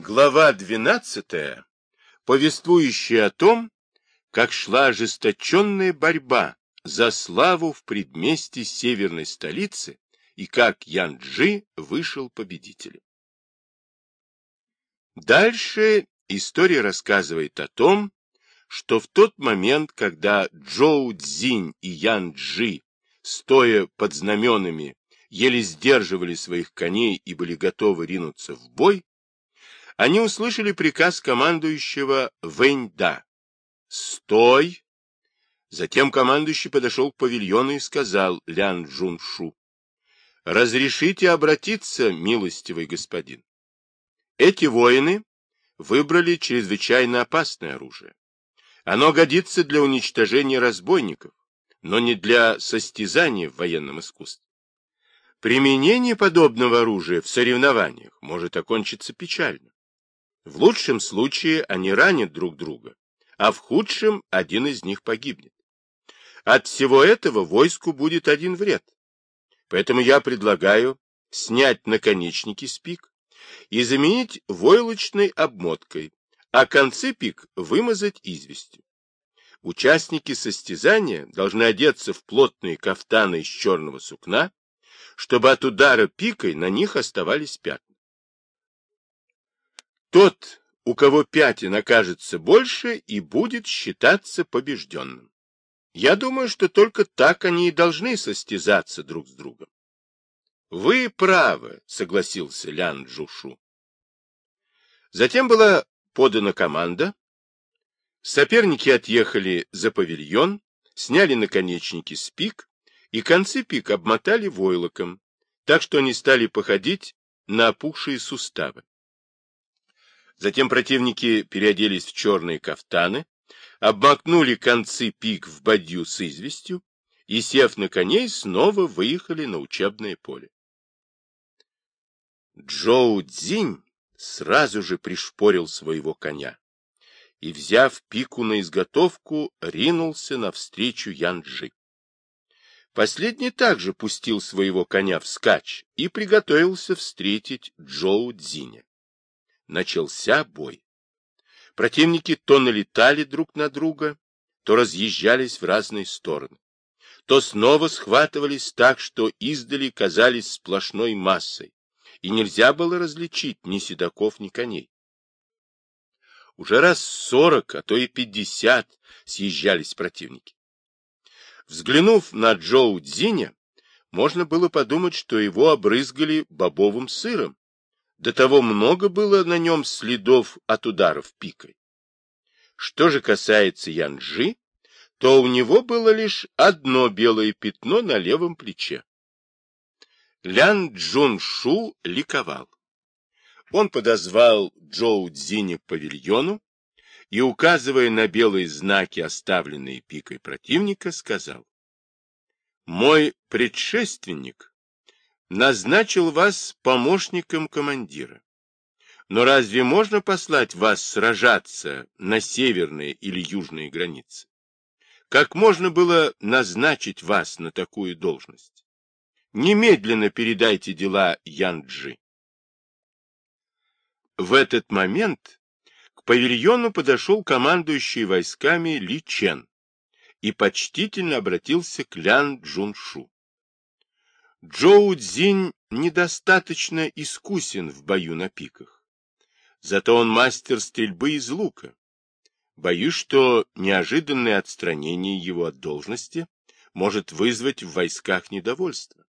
Глава 12, повествующая о том, как шла ожесточенная борьба за славу в предместе северной столицы и как Янджи вышел победителем. Дальше история рассказывает о том, что в тот момент, когда Джоу Цзинь и Ян Джи, стоя под знаменами, еле сдерживали своих коней и были готовы ринуться в бой, они услышали приказ командующего Вэньда «Стой!». Затем командующий подошел к павильону и сказал Лян Джуншу «Разрешите обратиться, милостивый господин». Эти воины выбрали чрезвычайно опасное оружие. Оно годится для уничтожения разбойников, но не для состязания в военном искусстве. Применение подобного оружия в соревнованиях может окончиться печально. В лучшем случае они ранят друг друга, а в худшем один из них погибнет. От всего этого войску будет один вред. Поэтому я предлагаю снять наконечники с пик и заменить войлочной обмоткой, а концы пик вымазать известью. Участники состязания должны одеться в плотные кафтаны из черного сукна, чтобы от удара пикой на них оставались пятна. Тот, у кого пятен окажется больше, и будет считаться побежденным. Я думаю, что только так они и должны состязаться друг с другом. — Вы правы, — согласился Лян Джушу. Затем была подана команда. Соперники отъехали за павильон, сняли наконечники с пик и концы пик обмотали войлоком, так что они стали походить на опухшие суставы. Затем противники переоделись в черные кафтаны, обмакнули концы пик в бадью с известью и, сев на коней, снова выехали на учебное поле. Джоу Цзинь сразу же пришпорил своего коня и, взяв пику на изготовку, ринулся навстречу Янджи. Последний также пустил своего коня вскачь и приготовился встретить Джоу Цзиня начался бой. Противники то налетали друг на друга, то разъезжались в разные стороны, то снова схватывались так, что издали казались сплошной массой, и нельзя было различить ни седаков, ни коней. Уже раз сорок, а то и пятьдесят съезжались противники. Взглянув на Джоу Дзиня, можно было подумать, что его обрызгали бобовым сыром, до того много было на нем следов от ударов пикой. Что же касается Янджи, то у него было лишь одно белое пятно на левом плече. Лян Джун Шу ликовал. Он подозвал Джоу Цзиня к павильону и, указывая на белые знаки, оставленные пикой противника, сказал, «Мой предшественник назначил вас помощником командира. Но разве можно послать вас сражаться на северные или южные границы? Как можно было назначить вас на такую должность? Немедленно передайте дела Янджи. В этот момент к павильону подошел командующий войсками Ли Чен и почтительно обратился к Лян Джуншу. Джоу Цзинь недостаточно искусен в бою на пиках. Зато он мастер стрельбы из лука. Боюсь, что неожиданное отстранение его от должности может вызвать в войсках недовольство.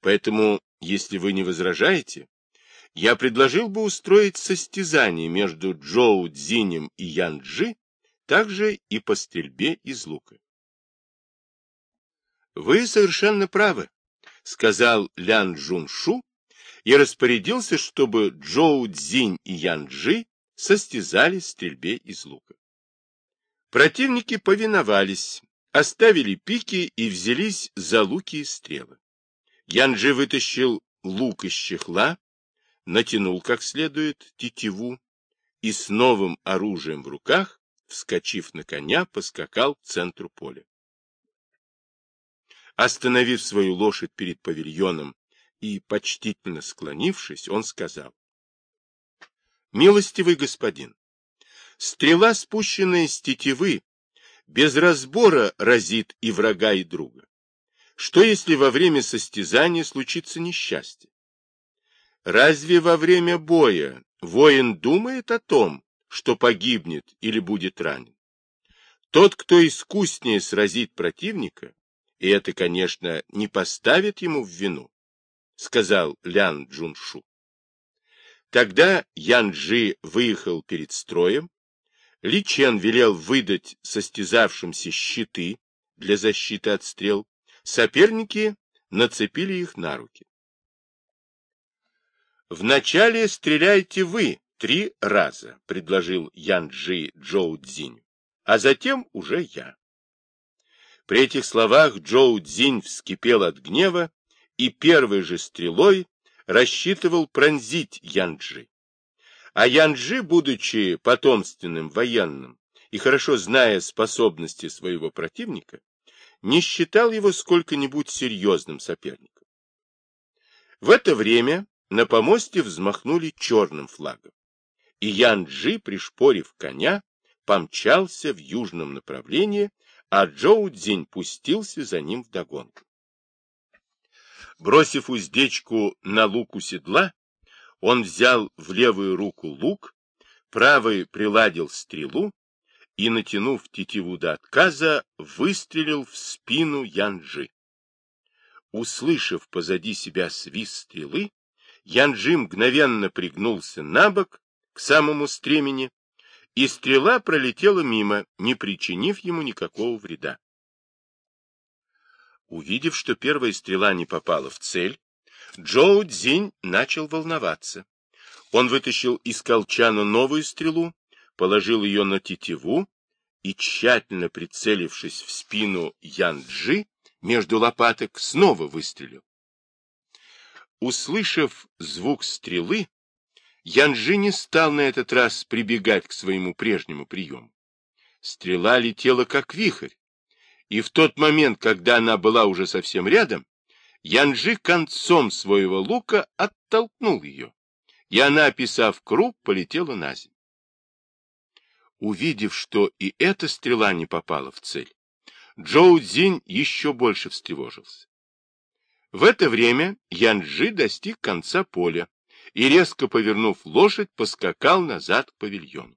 Поэтому, если вы не возражаете, я предложил бы устроить состязание между Джоу Цзинем и Ян Джи, также и по стрельбе из лука. Вы совершенно правы, сказал Лян Джуншу и распорядился, чтобы Джоу Цзинь и Ян Джи состязались в стрельбе из лука. Противники повиновались, оставили пики и взялись за луки и стрелы. Янджи вытащил лук из чехла, натянул как следует тетиву и с новым оружием в руках, вскочив на коня, поскакал к центру поля. Остановив свою лошадь перед павильоном и почтительно склонившись, он сказал, Милостивый господин, стрела, спущенная с тетивы, без разбора разит и врага, и друга. Что, если во время состязания случится несчастье? Разве во время боя воин думает о том, что погибнет или будет ранен? Тот, кто искуснее сразит противника, и это, конечно, не поставит ему в вину, сказал Лян Джуншу. Тогда Ян Джи выехал перед строем, Ли Чен велел выдать состязавшимся щиты для защиты от стрел, соперники нацепили их на руки. «Вначале стреляйте вы три раза», — предложил Ян Джи Джоу Цзинь, «а затем уже я». При этих словах Джоу Цзинь вскипел от гнева и первой же стрелой рассчитывал пронзить Янджи. А Янджи, будучи потомственным военным и хорошо зная способности своего противника, не считал его сколько-нибудь серьезным соперником. В это время на помосте взмахнули черным флагом, и Янджи, пришпорив коня, помчался в южном направлении, а Джоу Цзинь пустился за ним вдогонку. Бросив уздечку на лук у седла, он взял в левую руку лук, правой приладил стрелу и, натянув тетиву до отказа, выстрелил в спину Янджи. Услышав позади себя свист стрелы, Янджи мгновенно пригнулся на бок к самому стремени, и стрела пролетела мимо, не причинив ему никакого вреда. Увидев, что первая стрела не попала в цель, Джоу Цзинь начал волноваться. Он вытащил из колчана новую стрелу, положил ее на тетиву и, тщательно прицелившись в спину Ян-Джи, между лопаток снова выстрелил. Услышав звук стрелы, Янжи не стал на этот раз прибегать к своему прежнему приему. Стрела летела как вихрь, и в тот момент, когда она была уже совсем рядом, Янжи концом своего лука оттолкнул ее, и она, описав круг, полетела на землю. Увидев, что и эта стрела не попала в цель, Джоу Цзинь еще больше встревожился. В это время Янжи достиг конца поля и, резко повернув лошадь, поскакал назад к павильону.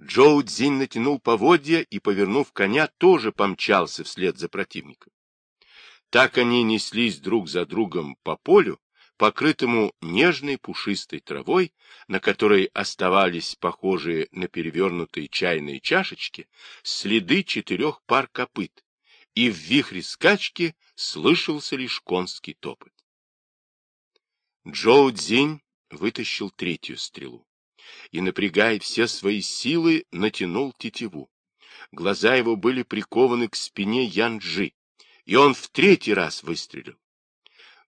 Джоу Цзинь натянул поводья и, повернув коня, тоже помчался вслед за противником. Так они неслись друг за другом по полю, покрытому нежной пушистой травой, на которой оставались похожие на перевернутые чайные чашечки следы четырех пар копыт, и в вихре скачки слышался лишь конский топот. Джоу Цзинь вытащил третью стрелу и, напрягая все свои силы, натянул тетиву. Глаза его были прикованы к спине Янджи, и он в третий раз выстрелил.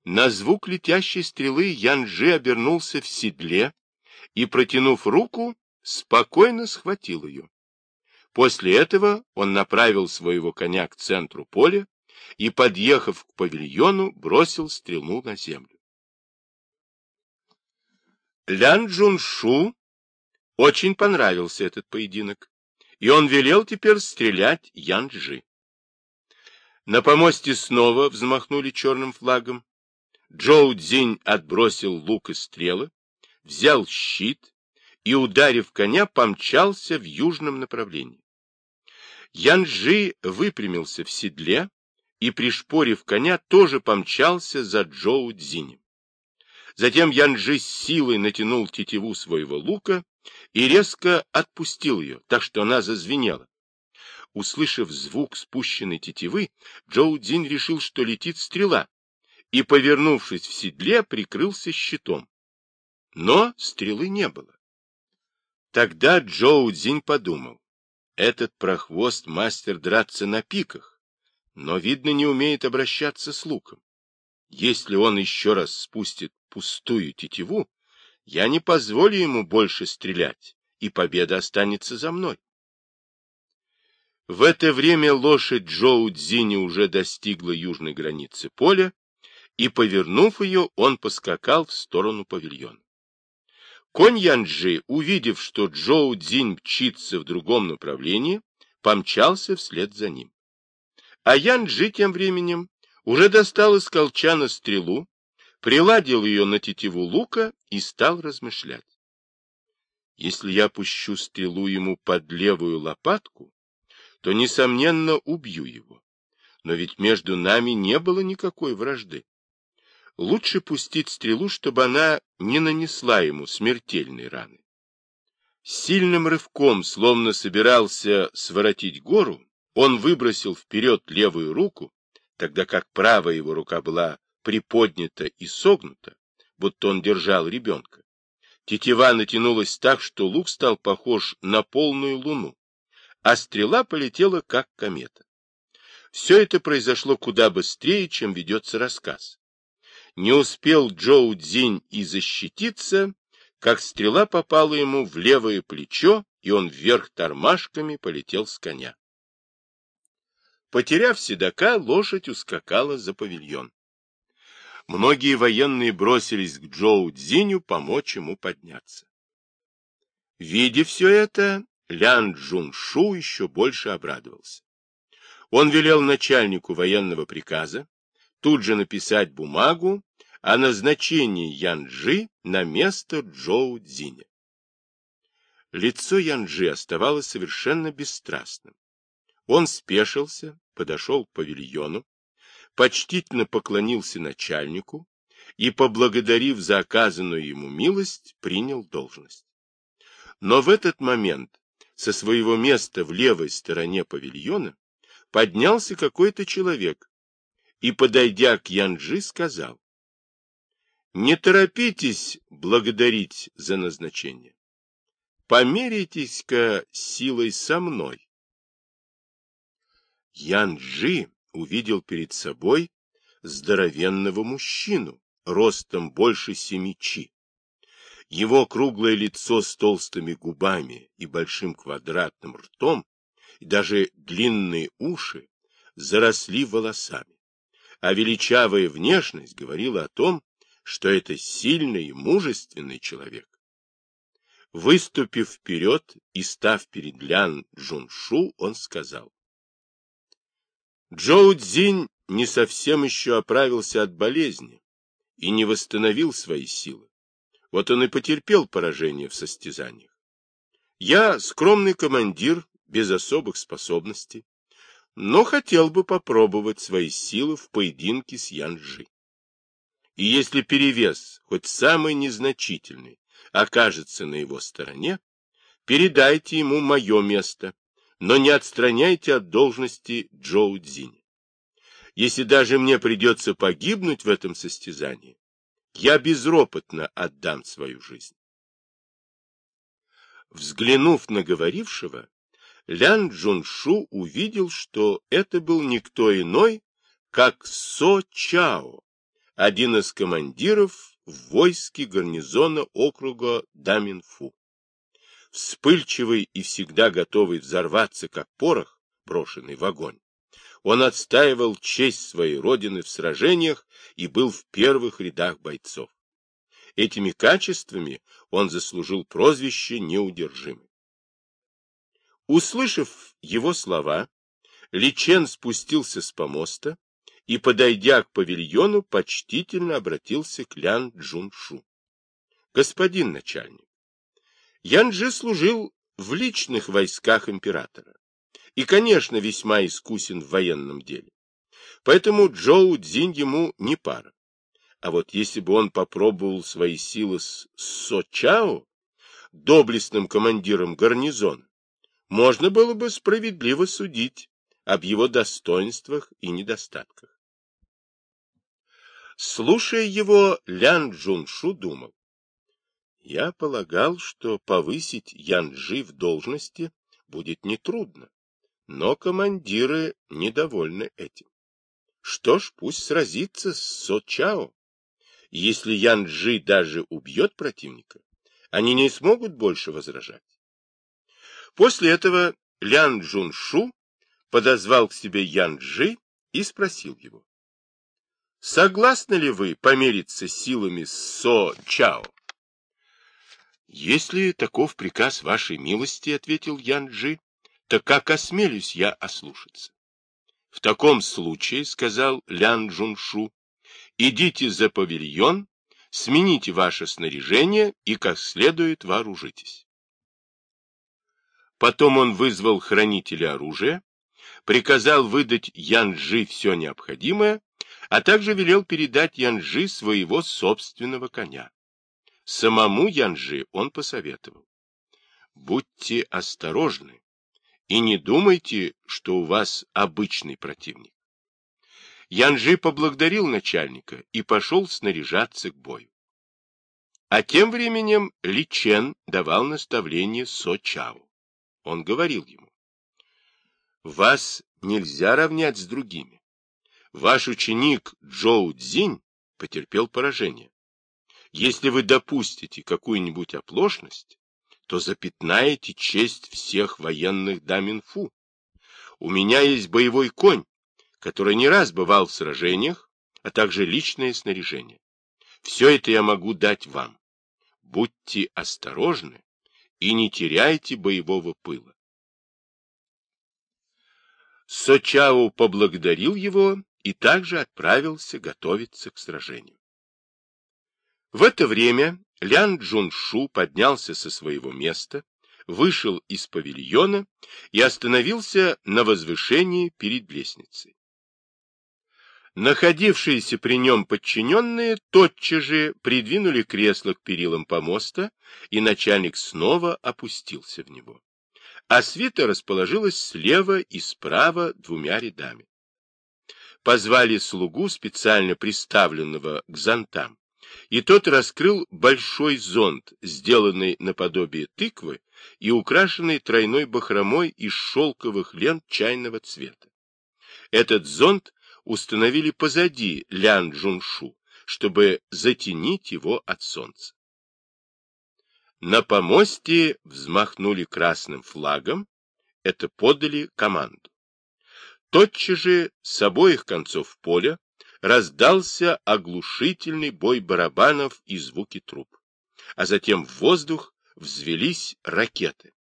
На звук летящей стрелы Янджи обернулся в седле и, протянув руку, спокойно схватил ее. После этого он направил своего коня к центру поля и, подъехав к павильону, бросил стрелу на землю. Лян Джуншу очень понравился этот поединок, и он велел теперь стрелять Янджи. На помосте снова взмахнули черным флагом. Джоу Цзинь отбросил лук и стрелы, взял щит и, ударив коня, помчался в южном направлении. Янджи выпрямился в седле и, пришпорив коня, тоже помчался за Джоу Цзинем. Затем Янджи с силой натянул тетиву своего лука и резко отпустил ее, так что она зазвенела. Услышав звук спущенной тетивы, Джоу Дзин решил, что летит стрела, и, повернувшись в седле, прикрылся щитом. Но стрелы не было. Тогда Джоу Дзинь подумал, этот прохвост мастер драться на пиках, но, видно, не умеет обращаться с луком. Если он еще раз спустит пустую тетиву, я не позволю ему больше стрелять, и победа останется за мной. В это время лошадь Джоу Цзини уже достигла южной границы поля, и, повернув ее, он поскакал в сторону павильона. Конь Янджи, увидев, что Джоу Цзинь мчится в другом направлении, помчался вслед за ним. А Янджи тем временем уже достал из колчана стрелу, приладил ее на тетиву лука и стал размышлять. Если я пущу стрелу ему под левую лопатку, то, несомненно, убью его. Но ведь между нами не было никакой вражды. Лучше пустить стрелу, чтобы она не нанесла ему смертельной раны. Сильным рывком, словно собирался своротить гору, он выбросил вперед левую руку, тогда как правая его рука была приподнята и согнута, будто он держал ребенка. Тетива натянулась так, что лук стал похож на полную луну, а стрела полетела, как комета. Все это произошло куда быстрее, чем ведется рассказ. Не успел Джоу Цзинь и защититься, как стрела попала ему в левое плечо, и он вверх тормашками полетел с коня. Потеряв седока, лошадь ускакала за павильон. Многие военные бросились к Джоу Цзиню помочь ему подняться. Видя все это, Лян Джуншу еще больше обрадовался. Он велел начальнику военного приказа тут же написать бумагу о назначении Янджи на место Джоу Цзиня. Лицо Янджи оставалось совершенно бесстрастным. Он спешился, подошел к павильону, почтительно поклонился начальнику и, поблагодарив за оказанную ему милость, принял должность. Но в этот момент со своего места в левой стороне павильона поднялся какой-то человек и, подойдя к Янджи, сказал, «Не торопитесь благодарить за назначение. Померяйтесь-ка силой со мной. Ян-Джи увидел перед собой здоровенного мужчину, ростом больше семи чи. Его круглое лицо с толстыми губами и большим квадратным ртом, и даже длинные уши, заросли волосами. А величавая внешность говорила о том, что это сильный и мужественный человек. Выступив вперед и став перед Лян Джуншу, он сказал, Джоу Цзинь не совсем еще оправился от болезни и не восстановил свои силы. Вот он и потерпел поражение в состязаниях. Я скромный командир, без особых способностей, но хотел бы попробовать свои силы в поединке с Янжи. И если перевес, хоть самый незначительный, окажется на его стороне, передайте ему мое место, но не отстраняйте от должности Джоу Цзиня. Если даже мне придется погибнуть в этом состязании, я безропотно отдам свою жизнь. Взглянув на говорившего, Лян Джуншу увидел, что это был никто иной, как Со Чао, один из командиров в войске гарнизона округа Даминфу вспыльчивый и всегда готовый взорваться, как порох, брошенный в огонь. Он отстаивал честь своей родины в сражениях и был в первых рядах бойцов. Этими качествами он заслужил прозвище «неудержимый». Услышав его слова, Личен спустился с помоста и, подойдя к павильону, почтительно обратился к Лян Джуншу. — Господин начальник, Янджи служил в личных войсках императора и, конечно, весьма искусен в военном деле. Поэтому Джоу Цзинь ему не пара. А вот если бы он попробовал свои силы с Со Чао, доблестным командиром гарнизона, можно было бы справедливо судить об его достоинствах и недостатках. Слушая его, Лян Джуншу думал, я полагал, что повысить Янжи в должности будет нетрудно, но командиры недовольны этим. Что ж, пусть сразится с Сочао. Если Янжи даже убьет противника, они не смогут больше возражать. После этого Лян Джуншу подозвал к себе Янжи и спросил его. Согласны ли вы помериться силами с Со Чао? Если таков приказ вашей милости, — ответил Янджи, — то как осмелюсь я ослушаться? В таком случае, — сказал Лян Джуншу, — идите за павильон, смените ваше снаряжение и как следует вооружитесь. Потом он вызвал хранителя оружия, приказал выдать Янджи все необходимое, а также велел передать Янджи своего собственного коня. Самому Янджи он посоветовал. Будьте осторожны и не думайте, что у вас обычный противник. Янджи поблагодарил начальника и пошел снаряжаться к бою. А тем временем Ли Чен давал наставление Со Чао. Он говорил ему, «Вас нельзя равнять с другими. Ваш ученик Джоу Цзинь потерпел поражение. Если вы допустите какую-нибудь оплошность, то запятнаете честь всех военных даминфу. У меня есть боевой конь, который не раз бывал в сражениях, а также личное снаряжение. Все это я могу дать вам. Будьте осторожны и не теряйте боевого пыла. Сочао поблагодарил его и также отправился готовиться к сражению. В это время Лян Джуншу поднялся со своего места, вышел из павильона и остановился на возвышении перед лестницей. Находившиеся при нем подчиненные тотчас же придвинули кресло к перилам помоста, и начальник снова опустился в него. А свита расположилась слева и справа двумя рядами. Позвали слугу, специально приставленного к зонтам, и тот раскрыл большой зонт, сделанный наподобие тыквы и украшенный тройной бахромой из шелковых лент чайного цвета. Этот зонт установили позади Лян Джуншу, чтобы затенить его от солнца. На помосте взмахнули красным флагом, это подали команду. Тотчас же с обоих концов поля раздался оглушительный бой барабанов и звуки труб, а затем в воздух взвелись ракеты.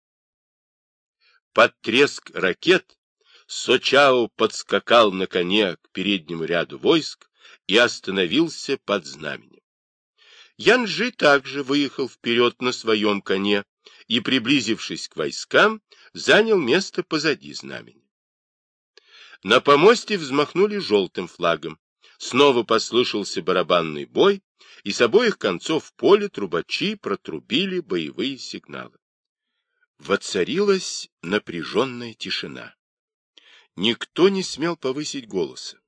Под треск ракет Сочао подскакал на коне к переднему ряду войск и остановился под знаменем. Янжи также выехал вперед на своем коне и, приблизившись к войскам, занял место позади знамени. На помосте взмахнули желтым флагом, Снова послышался барабанный бой, и с обоих концов поля трубачи протрубили боевые сигналы. Воцарилась напряженная тишина. Никто не смел повысить голоса.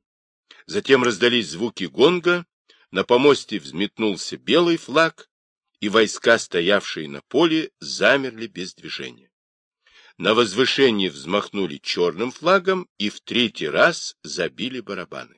Затем раздались звуки гонга, на помосте взметнулся белый флаг, и войска, стоявшие на поле, замерли без движения. На возвышении взмахнули черным флагом и в третий раз забили барабаны.